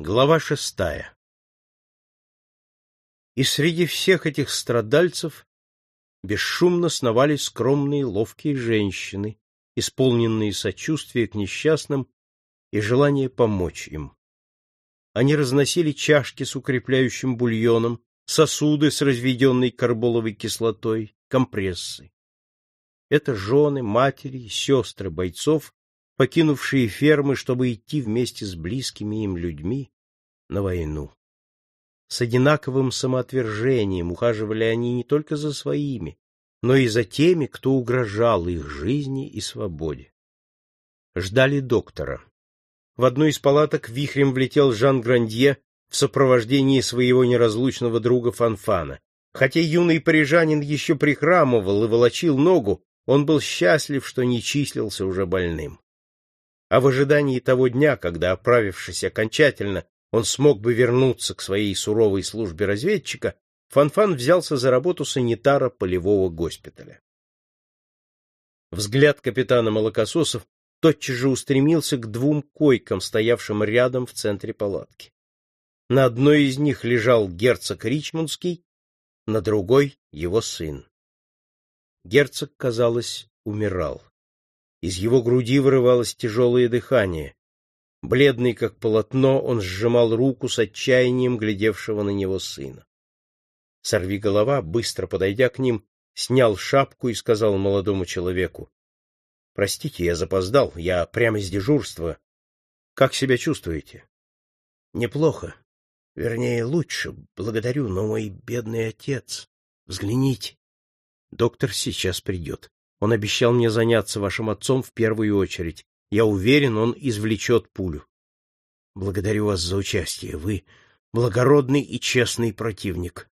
Глава шестая И среди всех этих страдальцев бесшумно сновали скромные ловкие женщины, исполненные сочувствия к несчастным и желания помочь им. Они разносили чашки с укрепляющим бульоном, сосуды с разведенной карболовой кислотой, компрессы. Это жены, матери сестры бойцов, покинувшие фермы, чтобы идти вместе с близкими им людьми на войну. С одинаковым самоотвержением ухаживали они не только за своими, но и за теми, кто угрожал их жизни и свободе. Ждали доктора. В одну из палаток вихрем влетел Жан Грандье в сопровождении своего неразлучного друга Фанфана. Хотя юный парижанин еще прихрамывал и волочил ногу, он был счастлив, что не числился уже больным а в ожидании того дня, когда, оправившись окончательно, он смог бы вернуться к своей суровой службе разведчика, Фанфан взялся за работу санитара полевого госпиталя. Взгляд капитана Молокососов тотчас же устремился к двум койкам, стоявшим рядом в центре палатки. На одной из них лежал герцог Ричмондский, на другой — его сын. Герцог, казалось, умирал. Из его груди вырывалось тяжелое дыхание. Бледный как полотно, он сжимал руку с отчаянием глядевшего на него сына. Сорви голова, быстро подойдя к ним, снял шапку и сказал молодому человеку: "Простите, я запоздал, я прямо с дежурства. Как себя чувствуете?" "Неплохо. Вернее, лучше. Благодарю, но мой бедный отец. Взгляните. Доктор сейчас придет. Он обещал мне заняться вашим отцом в первую очередь. Я уверен, он извлечет пулю. Благодарю вас за участие. Вы благородный и честный противник.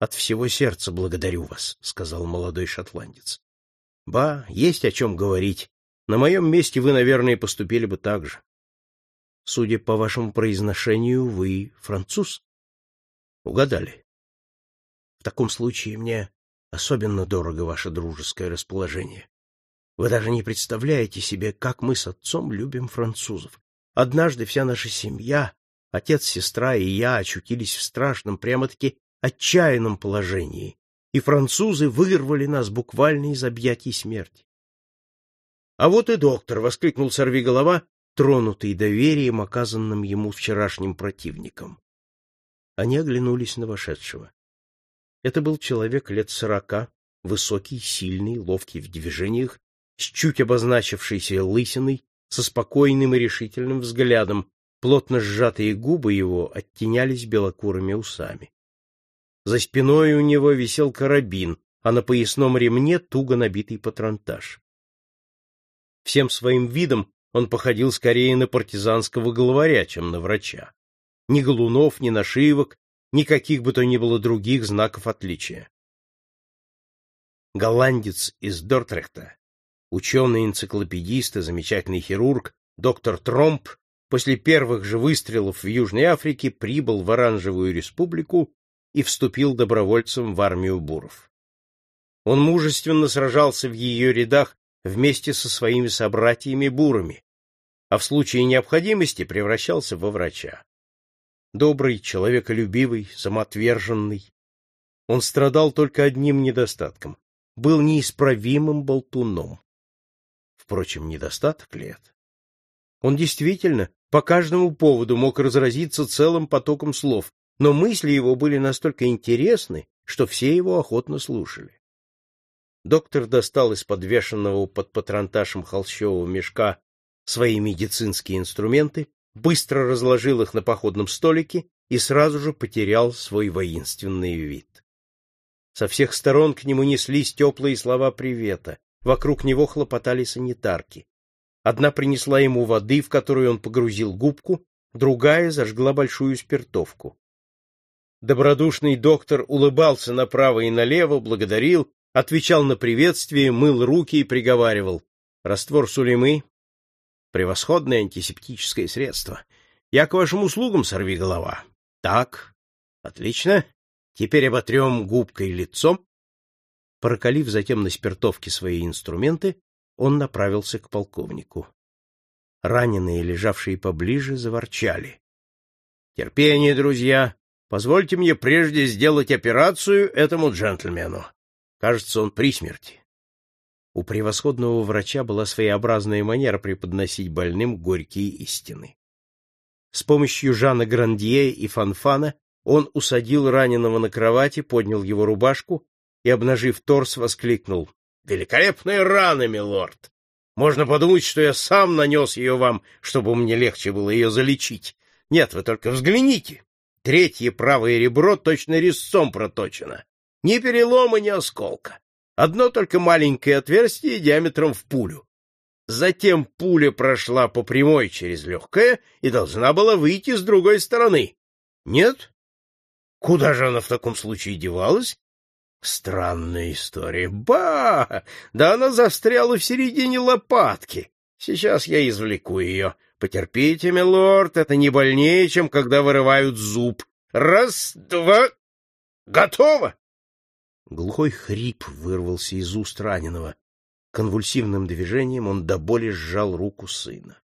От всего сердца благодарю вас, сказал молодой шотландец. Ба, есть о чем говорить. На моем месте вы, наверное, поступили бы так же. Судя по вашему произношению, вы француз? Угадали. В таком случае мне Особенно дорого ваше дружеское расположение. Вы даже не представляете себе, как мы с отцом любим французов. Однажды вся наша семья, отец, сестра и я очутились в страшном, прямо-таки отчаянном положении, и французы вырвали нас буквально из объятий смерти. — А вот и доктор! — воскликнул сорвиголова, тронутый доверием, оказанным ему вчерашним противником. Они оглянулись на вошедшего. Это был человек лет сорока, высокий, сильный, ловкий в движениях, с чуть обозначившейся лысиной, со спокойным и решительным взглядом, плотно сжатые губы его оттенялись белокурыми усами. За спиной у него висел карабин, а на поясном ремне туго набитый патронтаж. Всем своим видом он походил скорее на партизанского главаря, чем на врача. Ни галунов, ни нашивок, никаких бы то ни было других знаков отличия. Голландец из Дортрехта, ученый-энциклопедист и замечательный хирург, доктор Тромп, после первых же выстрелов в Южной Африке прибыл в Оранжевую республику и вступил добровольцем в армию буров. Он мужественно сражался в ее рядах вместе со своими собратьями-бурами, а в случае необходимости превращался во врача добрый, человеколюбивый, самоотверженный. Он страдал только одним недостатком — был неисправимым болтуном. Впрочем, недостаток ли это? Он действительно по каждому поводу мог разразиться целым потоком слов, но мысли его были настолько интересны, что все его охотно слушали. Доктор достал из подвешенного под патронташем холщового мешка свои медицинские инструменты, быстро разложил их на походном столике и сразу же потерял свой воинственный вид. Со всех сторон к нему неслись теплые слова привета, вокруг него хлопотали санитарки. Одна принесла ему воды, в которую он погрузил губку, другая зажгла большую спиртовку. Добродушный доктор улыбался направо и налево, благодарил, отвечал на приветствие, мыл руки и приговаривал. Раствор сулемы, Превосходное антисептическое средство. Я к вашим услугам, сорви голова. Так, отлично. Теперь оботрем губкой лицом. Прокалив затем на спиртовке свои инструменты, он направился к полковнику. Раненые, лежавшие поближе, заворчали. Терпение, друзья. Позвольте мне прежде сделать операцию этому джентльмену. Кажется, он при смерти. У превосходного врача была своеобразная манера преподносить больным горькие истины. С помощью Жана Грандье и Фанфана он усадил раненого на кровати, поднял его рубашку и, обнажив торс, воскликнул. — Великолепная рана, милорд! Можно подумать, что я сам нанес ее вам, чтобы мне легче было ее залечить. Нет, вы только взгляните. Третье правое ребро точно резцом проточено. Ни перелома, ни осколка. Одно только маленькое отверстие диаметром в пулю. Затем пуля прошла по прямой через легкое и должна была выйти с другой стороны. Нет? Куда же она в таком случае девалась? Странная история. Ба! Да она застряла в середине лопатки. Сейчас я извлеку ее. Потерпите, милорд, это не больнее, чем когда вырывают зуб. Раз, два... Готово! Глухой хрип вырвался из уст раненого. Конвульсивным движением он до боли сжал руку сына.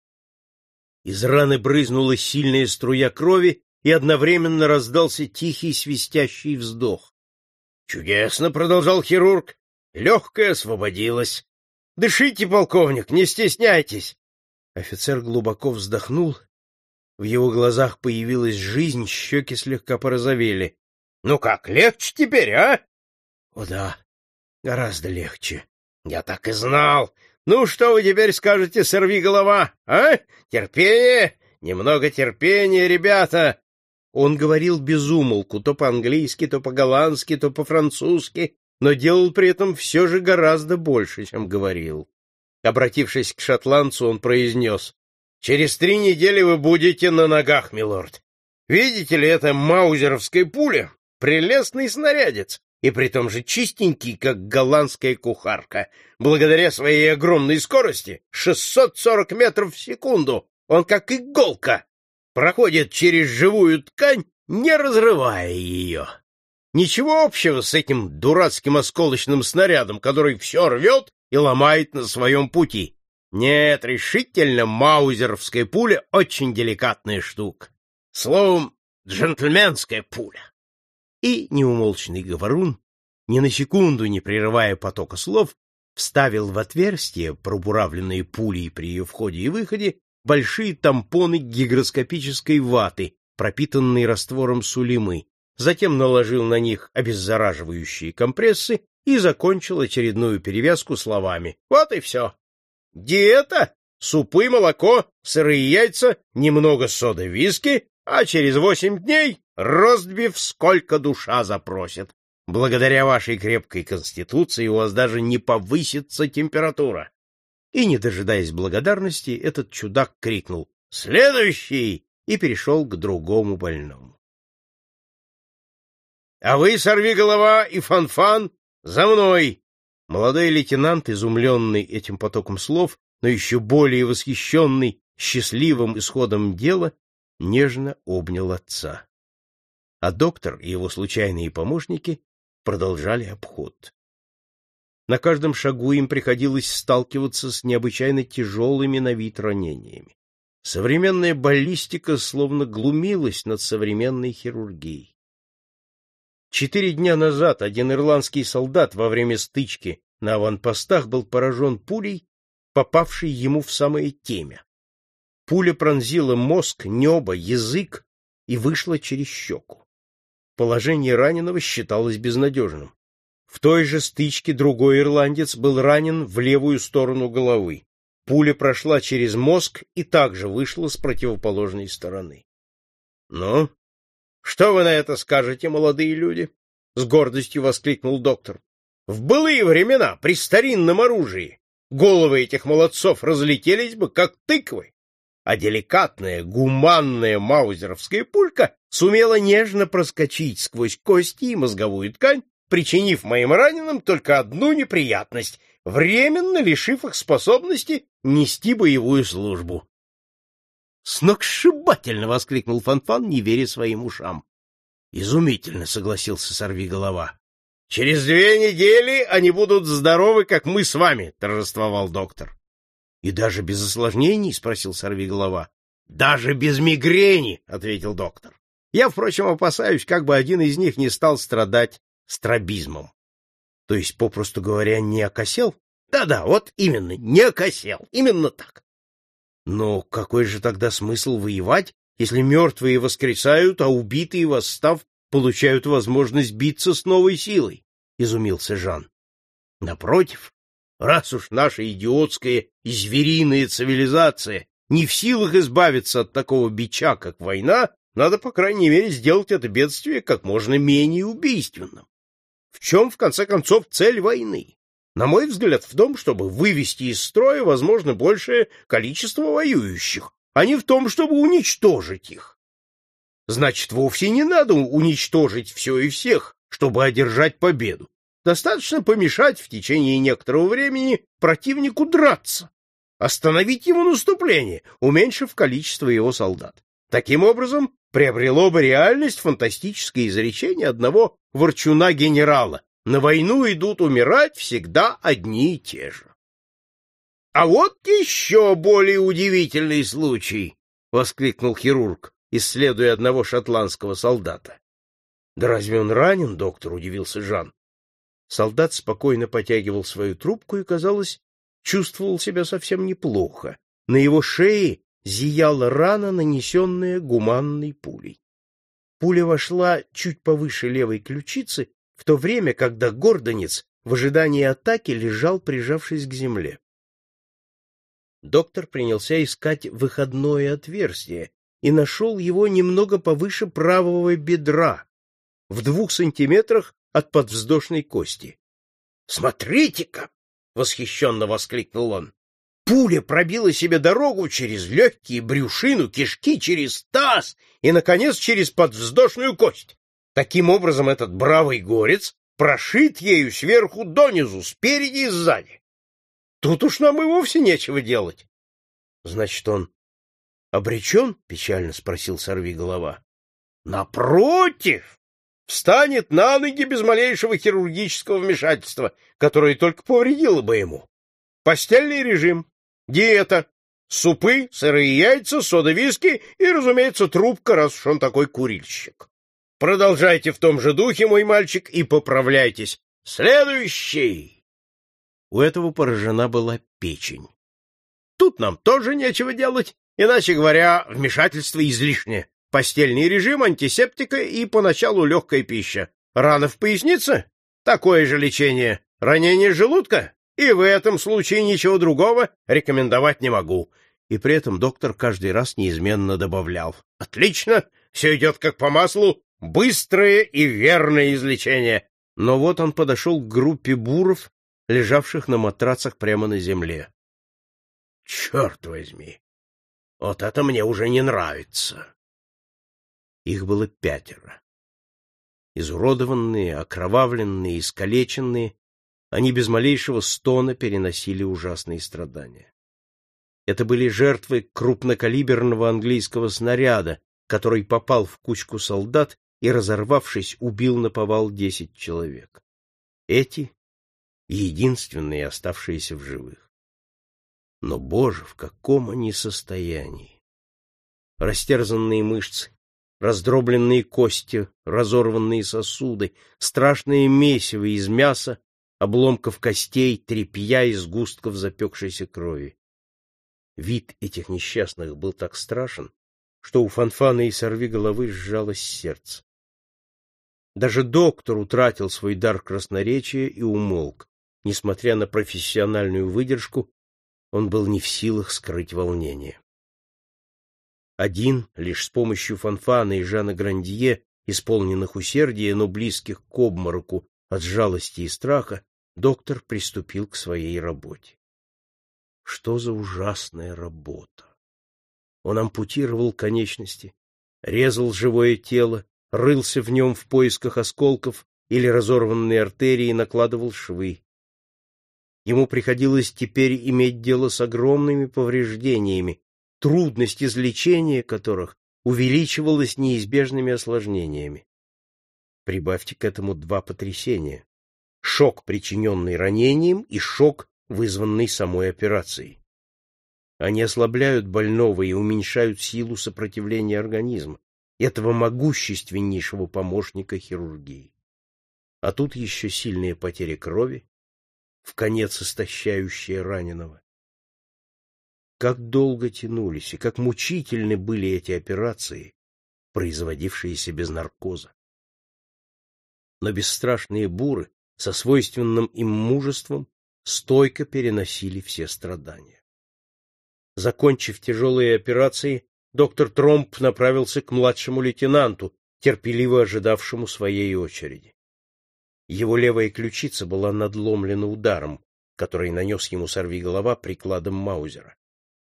Из раны брызнула сильная струя крови, и одновременно раздался тихий свистящий вздох. — Чудесно, — продолжал хирург. Легкое освободилось. — Дышите, полковник, не стесняйтесь. Офицер глубоко вздохнул. В его глазах появилась жизнь, щеки слегка порозовели. — Ну как, легче теперь, а? О да, гораздо легче. Я так и знал. Ну, что вы теперь скажете, сорви голова, а? Терпение, немного терпения, ребята. Он говорил без умолку, то по-английски, то по-голландски, то по-французски, но делал при этом все же гораздо больше, чем говорил. Обратившись к шотландцу, он произнес, «Через три недели вы будете на ногах, милорд. Видите ли, это маузеровская пуля, прелестный снарядец и при том же чистенький, как голландская кухарка. Благодаря своей огромной скорости, 640 метров в секунду, он как иголка проходит через живую ткань, не разрывая ее. Ничего общего с этим дурацким осколочным снарядом, который все рвет и ломает на своем пути. Нет, решительно, маузеровская пуля — очень деликатная штука. Словом, джентльменская пуля и неумолчный говорун, ни на секунду не прерывая потока слов, вставил в отверстие, пробуравленные пулей при ее входе и выходе, большие тампоны гигроскопической ваты, пропитанные раствором сулимы, затем наложил на них обеззараживающие компрессы и закончил очередную перевязку словами «Вот и все». Диета, супы, молоко, сырые яйца, немного соды виски, а через восемь дней Ростбиф сколько душа запросит. Благодаря вашей крепкой конституции у вас даже не повысится температура. И, не дожидаясь благодарности, этот чудак крикнул «Следующий!» и перешел к другому больному. — А вы, сорви голова и фанфан, -фан, за мной! Молодой лейтенант, изумленный этим потоком слов, но еще более восхищенный счастливым исходом дела, нежно обнял отца а доктор и его случайные помощники продолжали обход. На каждом шагу им приходилось сталкиваться с необычайно тяжелыми на вид ранениями. Современная баллистика словно глумилась над современной хирургией. Четыре дня назад один ирландский солдат во время стычки на аванпостах был поражен пулей, попавшей ему в самое темя. Пуля пронзила мозг, небо, язык и вышла через щеку. Положение раненого считалось безнадежным. В той же стычке другой ирландец был ранен в левую сторону головы. Пуля прошла через мозг и также вышла с противоположной стороны. — Ну, что вы на это скажете, молодые люди? — с гордостью воскликнул доктор. — В былые времена, при старинном оружии, головы этих молодцов разлетелись бы, как тыквы а деликатная, гуманная маузеровская пулька сумела нежно проскочить сквозь кости и мозговую ткань, причинив моим раненым только одну неприятность, временно лишив их способности нести боевую службу. «Сногсшибательно!» — воскликнул Фанфан, не веря своим ушам. «Изумительно!» — согласился Сорвиголова. «Через две недели они будут здоровы, как мы с вами!» — торжествовал доктор. — И даже без осложнений? — спросил сорвиголова. Даже без мигрени, ответил доктор. Я, впрочем, опасаюсь, как бы один из них не стал страдать стробизмом. То есть, попросту говоря, не окосел? Да-да, вот именно, не окосел. Именно так. Но какой же тогда смысл воевать, если мертвые воскресают, а убитые, восстав, получают возможность биться с новой силой? — изумился Жан. — Напротив, раз уж наша идиотская и звериная цивилизация не в силах избавиться от такого бича, как война, надо, по крайней мере, сделать это бедствие как можно менее убийственным. В чем, в конце концов, цель войны? На мой взгляд, в том, чтобы вывести из строя, возможно, большее количество воюющих, а не в том, чтобы уничтожить их. Значит, вовсе не надо уничтожить все и всех, чтобы одержать победу. Достаточно помешать в течение некоторого времени противнику драться, остановить его наступление, уменьшив количество его солдат. Таким образом, приобрело бы реальность фантастическое изречение одного ворчуна-генерала. На войну идут умирать всегда одни и те же. А вот еще более удивительный случай, воскликнул хирург, исследуя одного шотландского солдата. Да разве он ранен, доктор, удивился Жан. Солдат спокойно потягивал свою трубку и, казалось, чувствовал себя совсем неплохо. На его шее зияла рана, нанесенная гуманной пулей. Пуля вошла чуть повыше левой ключицы, в то время, когда гордонец в ожидании атаки лежал, прижавшись к земле. Доктор принялся искать выходное отверстие и нашел его немного повыше правого бедра, в двух сантиметрах от подвздошной кости. «Смотрите-ка!» — восхищенно воскликнул он. Пуля пробила себе дорогу через легкие, брюшину, кишки, через таз и, наконец, через подвздошную кость. Таким образом, этот бравый горец прошит ею сверху донизу, спереди и сзади. Тут уж нам и вовсе нечего делать. — Значит, он обречен? — печально спросил сорвиголова. — Напротив! Встанет на ноги без малейшего хирургического вмешательства, которое только повредило бы ему. Постельный режим, Диета. Супы, сырые яйца, сода-виски и, разумеется, трубка, раз уж он такой курильщик. Продолжайте в том же духе, мой мальчик, и поправляйтесь. Следующий. У этого поражена была печень. Тут нам тоже нечего делать, иначе говоря, вмешательство излишнее. Постельный режим, антисептика и поначалу легкая пища. Рана в пояснице? Такое же лечение. Ранение желудка? И в этом случае ничего другого рекомендовать не могу. И при этом доктор каждый раз неизменно добавлял. Отлично, все идет как по маслу, быстрое и верное излечение. Но вот он подошел к группе буров, лежавших на матрацах прямо на земле. Черт возьми, вот это мне уже не нравится. Их было пятеро. Изуродованные, окровавленные, искалеченные, они без малейшего стона переносили ужасные страдания. Это были жертвы крупнокалиберного английского снаряда, который попал в кучку солдат и, разорвавшись, убил на повал десять человек. Эти — единственные оставшиеся в живых. Но, боже, в каком они состоянии! Растерзанные мышцы, раздробленные кости, разорванные сосуды, страшное месиво из мяса обломков костей, тряпья и сгустков запекшейся крови. Вид этих несчастных был так страшен, что у Фанфана и сорви головы сжалось сердце. Даже доктор утратил свой дар красноречия и умолк. Несмотря на профессиональную выдержку, он был не в силах скрыть волнение. Один, лишь с помощью Фанфана и Жана Грандье, исполненных усердия, но близких к обмороку от жалости и страха, доктор приступил к своей работе. Что за ужасная работа! Он ампутировал конечности, резал живое тело, рылся в нем в поисках осколков или разорванной артерии накладывал швы. Ему приходилось теперь иметь дело с огромными повреждениями, трудность излечения которых увеличивалась неизбежными осложнениями. Прибавьте к этому два потрясения — шок, причиненный ранением, и шок, вызванный самой операцией. Они ослабляют больного и уменьшают силу сопротивления организма, этого могущественнейшего помощника хирургии. А тут еще сильные потери крови, в конец истощающие раненого. Как долго тянулись и как мучительны были эти операции, производившиеся без наркоза. Но бесстрашные буры со свойственным им мужеством стойко переносили все страдания. Закончив тяжелые операции, доктор Тромп направился к младшему лейтенанту, терпеливо ожидавшему своей очереди. Его левая ключица была надломлена ударом, который нанес ему сорвиголова прикладом Маузера.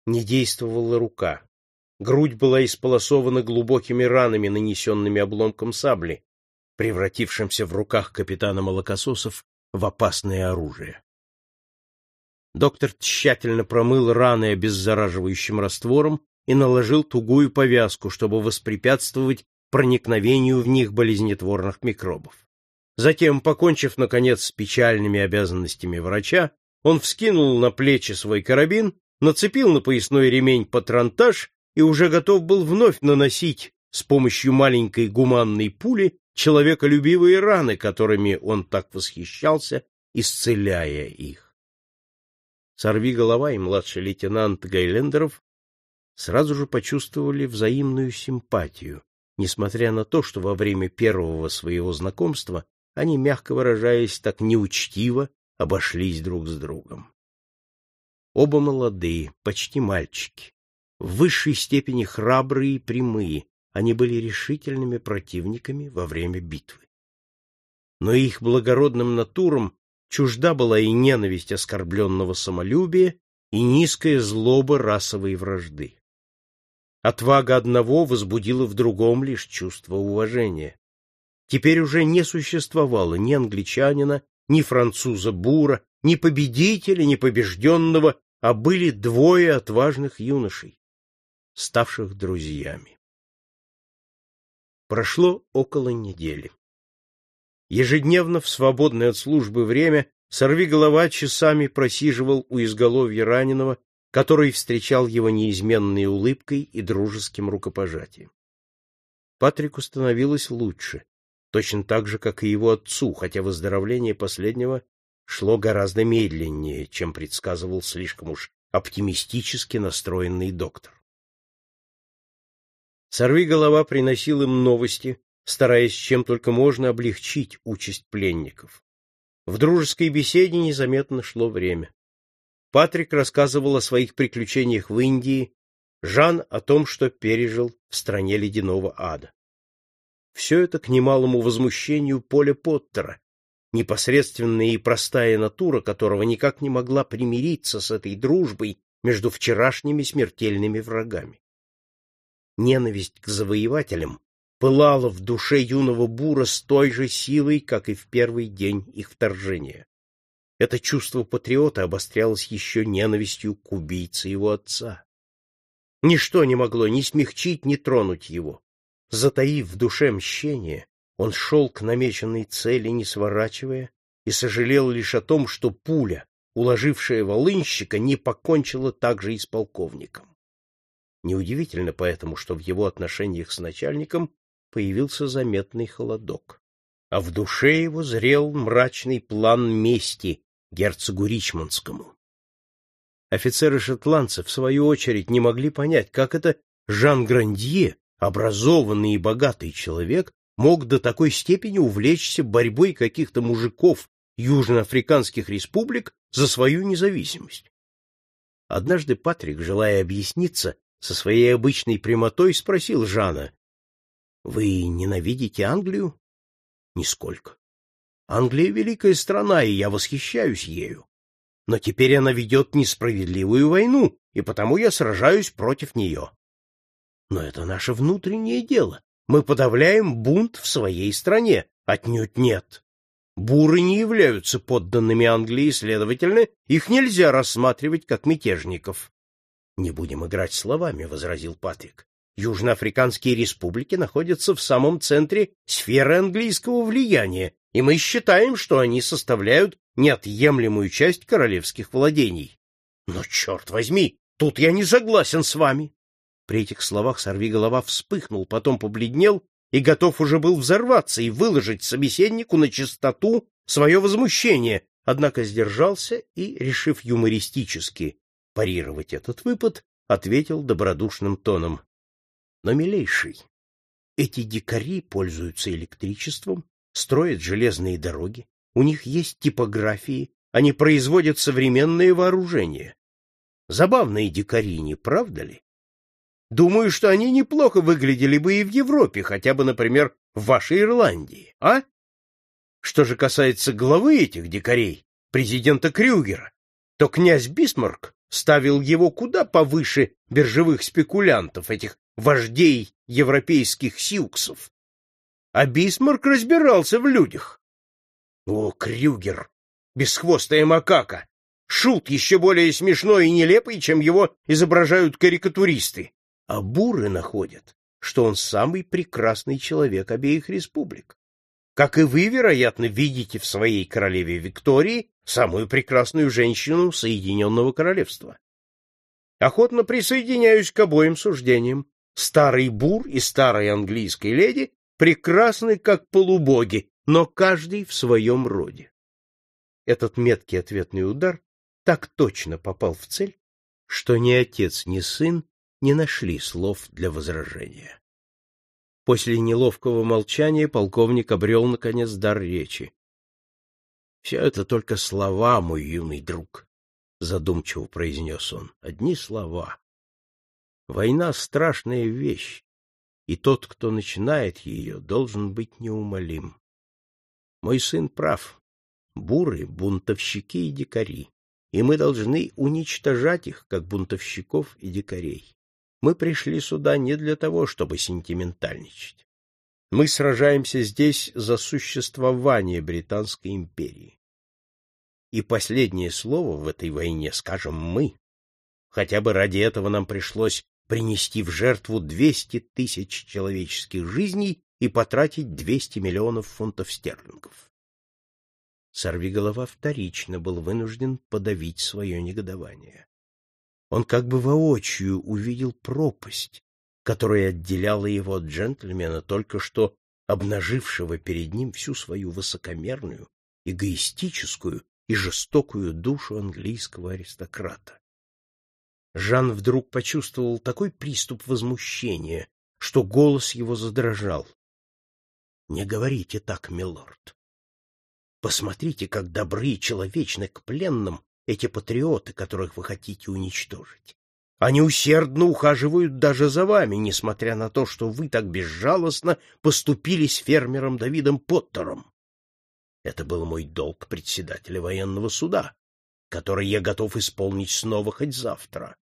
Не действовала рука. Грудь была исполосована глубокими ранами, нанесенными обломком сабли, превратившимся в руках капитана Молокососов в опасное оружие. Доктор тщательно промыл раны обеззараживающим раствором и наложил тугую повязку, чтобы воспрепятствовать проникновению в них болезнетворных микробов. Затем, покончив, наконец, с печальными обязанностями врача, он вскинул на плечи свой карабин, нацепил на поясной ремень патронтаж и уже готов был вновь наносить с помощью маленькой гуманной пули человеколюбивые раны, которыми он так восхищался, исцеляя их. Сорви голова и младший лейтенант Гайлендеров сразу же почувствовали взаимную симпатию, несмотря на то, что во время первого своего знакомства они, мягко выражаясь, так неучтиво обошлись друг с другом. Оба молодые, почти мальчики, в высшей степени храбрые и прямые, они были решительными противниками во время битвы. Но их благородным натурам чужда была и ненависть оскорбленного самолюбия, и низкая злоба расовой вражды. Отвага одного возбудила в другом лишь чувство уважения. Теперь уже не существовало ни англичанина, ни француза Бура, ни победителя, ни побежденного, а были двое отважных юношей, ставших друзьями. Прошло около недели. Ежедневно в свободное от службы время сорвиголова часами просиживал у изголовья раненого, который встречал его неизменной улыбкой и дружеским рукопожатием. Патрику становилось лучше, точно так же, как и его отцу, хотя выздоровление последнего шло гораздо медленнее, чем предсказывал слишком уж оптимистически настроенный доктор. Сорвиголова приносил им новости, стараясь чем только можно облегчить участь пленников. В дружеской беседе незаметно шло время. Патрик рассказывал о своих приключениях в Индии, Жан о том, что пережил в стране ледяного ада. Все это к немалому возмущению Поля Поттера, непосредственная и простая натура которого никак не могла примириться с этой дружбой между вчерашними смертельными врагами. Ненависть к завоевателям пылала в душе юного бура с той же силой, как и в первый день их вторжения. Это чувство патриота обострялось еще ненавистью к убийце его отца. Ничто не могло ни смягчить, ни тронуть его. Затаив в душе мщение, он шел к намеченной цели, не сворачивая, и сожалел лишь о том, что пуля, уложившая волынщика, не покончила также и с полковником. Неудивительно поэтому, что в его отношениях с начальником появился заметный холодок. А в душе его зрел мрачный план мести герцогу Ричмондскому. Офицеры-шотландцы, в свою очередь, не могли понять, как это Жан Грандье, образованный и богатый человек, мог до такой степени увлечься борьбой каких-то мужиков южноафриканских республик за свою независимость. Однажды Патрик, желая объясниться, со своей обычной прямотой спросил Жана, вы ненавидите Англию? Нисколько. Англия великая страна, и я восхищаюсь ею. Но теперь она ведет несправедливую войну, и потому я сражаюсь против нее. Но это наше внутреннее дело. Мы подавляем бунт в своей стране. Отнюдь нет. Буры не являются подданными Англии, следовательно, их нельзя рассматривать как мятежников. — Не будем играть словами, — возразил Патрик. Южноафриканские республики находятся в самом центре сферы английского влияния, и мы считаем, что они составляют неотъемлемую часть королевских владений. Но, черт возьми, Тут я не согласен с вами. При этих словах сорвиголова вспыхнул, потом побледнел и готов уже был взорваться и выложить собеседнику на чистоту свое возмущение, однако сдержался и, решив юмористически парировать этот выпад, ответил добродушным тоном. — Но, милейший, эти дикари пользуются электричеством, строят железные дороги, у них есть типографии, они производят современные вооружения. Забавные дикари, не правда ли? Думаю, что они неплохо выглядели бы и в Европе, хотя бы, например, в вашей Ирландии, а? Что же касается главы этих дикарей, президента Крюгера, то князь Бисмарк ставил его куда повыше биржевых спекулянтов, этих вождей европейских сиуксов. А Бисмарк разбирался в людях. О, Крюгер, бесхвостая макака! Шут еще более смешной и нелепый, чем его изображают карикатуристы. А буры находят, что он самый прекрасный человек обеих республик. Как и вы, вероятно, видите в своей королеве Виктории самую прекрасную женщину Соединенного Королевства. Охотно присоединяюсь к обоим суждениям. Старый бур и старая английская леди прекрасны, как полубоги, но каждый в своем роде. Этот меткий ответный удар так точно попал в цель, что ни отец, ни сын не нашли слов для возражения. После неловкого молчания полковник обрел, наконец, дар речи. — Все это только слова, мой юный друг, — задумчиво произнес он. — Одни слова. Война — страшная вещь, и тот, кто начинает ее, должен быть неумолим. Мой сын прав. Буры — бунтовщики и дикари, и мы должны уничтожать их, как бунтовщиков и дикарей. Мы пришли сюда не для того, чтобы сентиментальничать. Мы сражаемся здесь за существование Британской империи. И последнее слово в этой войне скажем мы. Хотя бы ради этого нам пришлось принести в жертву 200 тысяч человеческих жизней и потратить 200 миллионов фунтов стерлингов. Сорвиголова вторично был вынужден подавить свое негодование. Он как бы воочию увидел пропасть, которая отделяла его от джентльмена, только что обнажившего перед ним всю свою высокомерную, эгоистическую и жестокую душу английского аристократа. Жан вдруг почувствовал такой приступ возмущения, что голос его задрожал. — Не говорите так, милорд. Посмотрите, как добры и человечны к пленным эти патриоты, которых вы хотите уничтожить. Они усердно ухаживают даже за вами, несмотря на то, что вы так безжалостно поступили с фермером Давидом Поттером. Это был мой долг председателя военного суда, который я готов исполнить снова хоть завтра.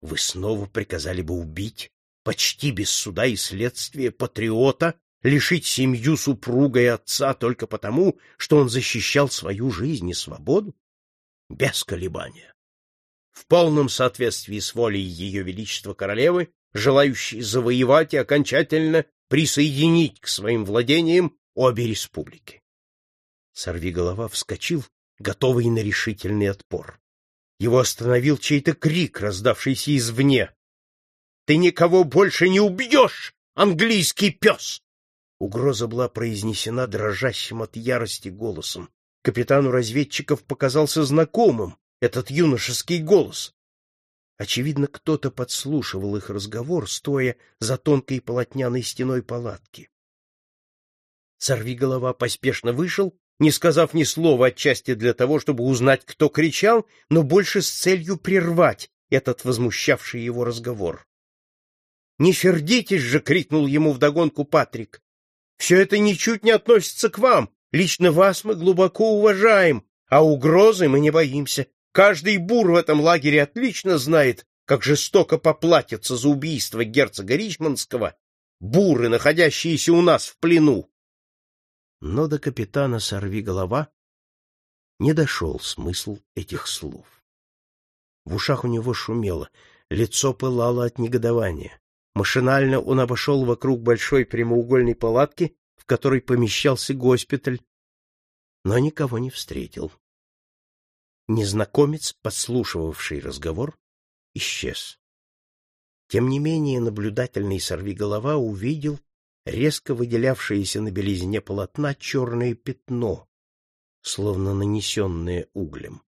Вы снова приказали бы убить, почти без суда и следствия, патриота, лишить семью супруга и отца только потому, что он защищал свою жизнь и свободу? Без колебания. В полном соответствии с волей Ее Величества Королевы, желающей завоевать и окончательно присоединить к своим владениям обе республики. Сорвиголова вскочил, готовый на решительный отпор. Его остановил чей-то крик, раздавшийся извне. — Ты никого больше не убьешь, английский пес! Угроза была произнесена дрожащим от ярости голосом. Капитану разведчиков показался знакомым этот юношеский голос. Очевидно, кто-то подслушивал их разговор, стоя за тонкой полотняной стеной палатки. Сорвиголова поспешно вышел, не сказав ни слова отчасти для того, чтобы узнать, кто кричал, но больше с целью прервать этот возмущавший его разговор. «Не сердитесь же!» — крикнул ему вдогонку Патрик. «Все это ничуть не относится к вам. Лично вас мы глубоко уважаем, а угрозы мы не боимся. Каждый бур в этом лагере отлично знает, как жестоко поплатятся за убийство герцога Ричмондского буры, находящиеся у нас в плену. Но до капитана Сорви голова не дошел смысл этих слов. В ушах у него шумело, лицо пылало от негодования. Машинально он обошел вокруг большой прямоугольной палатки в которой помещался госпиталь, но никого не встретил. Незнакомец, подслушивавший разговор, исчез. Тем не менее наблюдательный сорвиголова увидел резко выделявшееся на белизне полотна черное пятно, словно нанесенное углем.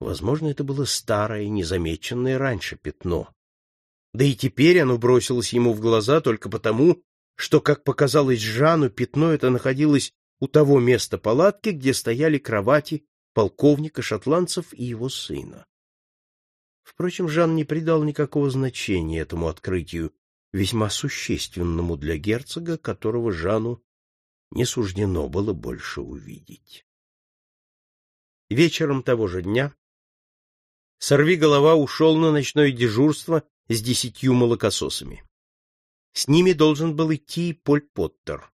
Возможно, это было старое, незамеченное раньше пятно. Да и теперь оно бросилось ему в глаза только потому, что, как показалось Жану, пятно это находилось у того места палатки, где стояли кровати полковника шотландцев и его сына. Впрочем, Жан не придал никакого значения этому открытию, весьма существенному для герцога, которого Жану не суждено было больше увидеть. Вечером того же дня Сорви голова ушел на ночное дежурство с десятью молокососами. С ними должен был идти Поль Поттер.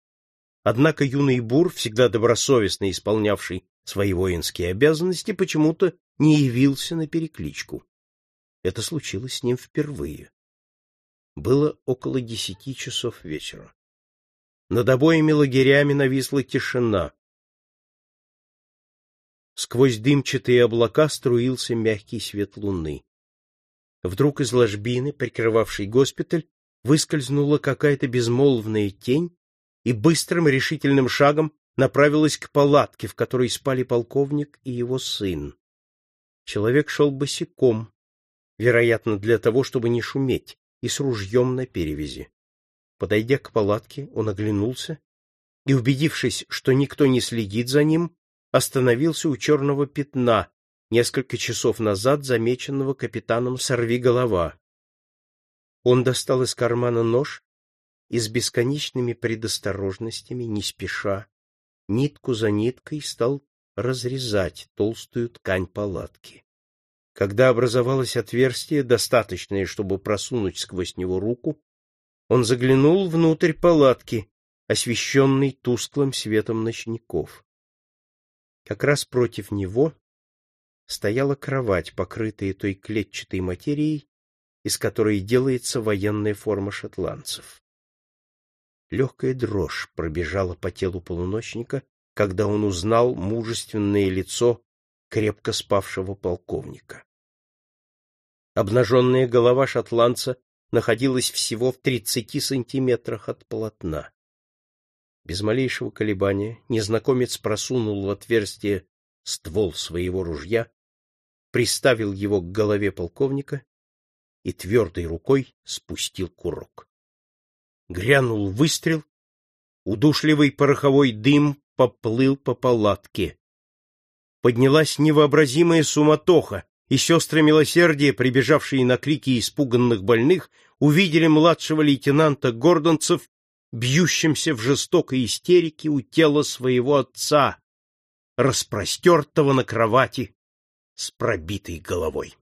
Однако юный Бур, всегда добросовестно исполнявший свои воинские обязанности, почему-то не явился на перекличку. Это случилось с ним впервые. Было около десяти часов вечера. Над обоими лагерями нависла тишина. Сквозь дымчатые облака струился мягкий свет луны. Вдруг из ложбины, прикрывавшей госпиталь, выскользнула какая-то безмолвная тень и быстрым решительным шагом направилась к палатке, в которой спали полковник и его сын. Человек шел босиком, вероятно, для того, чтобы не шуметь, и с ружьем на перевязи. Подойдя к палатке, он оглянулся и, убедившись, что никто не следит за ним, остановился у черного пятна, несколько часов назад замеченного капитаном Сорвиголова. Он достал из кармана нож и с бесконечными предосторожностями, не спеша, нитку за ниткой стал разрезать толстую ткань палатки. Когда образовалось отверстие, достаточное, чтобы просунуть сквозь него руку, он заглянул внутрь палатки, освещенной тусклым светом ночников. Как раз против него стояла кровать, покрытая той клетчатой материей, из которой делается военная форма шотландцев. Легкая дрожь пробежала по телу полуночника, когда он узнал мужественное лицо крепко спавшего полковника. Обнаженная голова шотландца находилась всего в тридцати сантиметрах от полотна. Без малейшего колебания незнакомец просунул в отверстие ствол своего ружья, приставил его к голове полковника и твердой рукой спустил курок. Грянул выстрел, удушливый пороховой дым поплыл по палатке. Поднялась невообразимая суматоха, и сестры милосердия, прибежавшие на крики испуганных больных, увидели младшего лейтенанта Гордонцев бьющимся в жестокой истерике у тела своего отца, распростертого на кровати с пробитой головой.